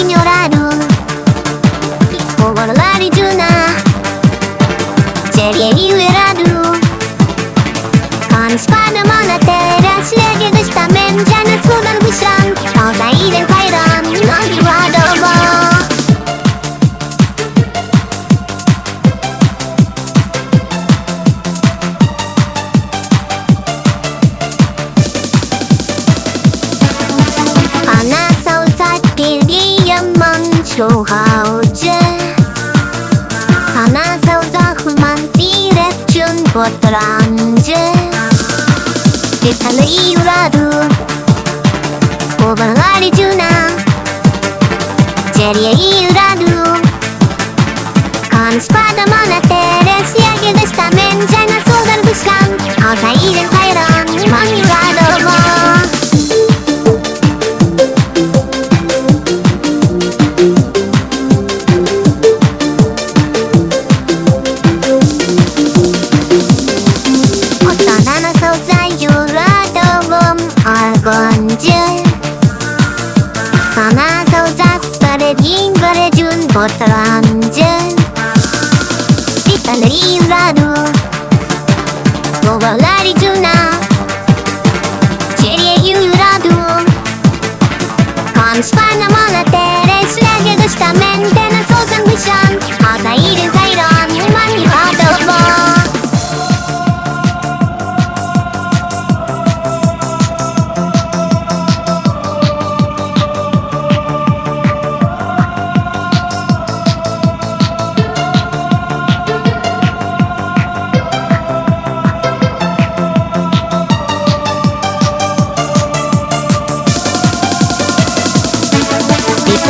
ignorado Povolola rigiuna Serie liberado Con spada monata słuchał cię A na załdach ma direkcjon po trandzie Pytali uradu Pobagali dziuna Dzielie uradu Kan spada ma na teres Jakie też tam mędrzena Sodar wyszłam A Anasaucas Baredin Baredun Botaranjan Vitalerin Radu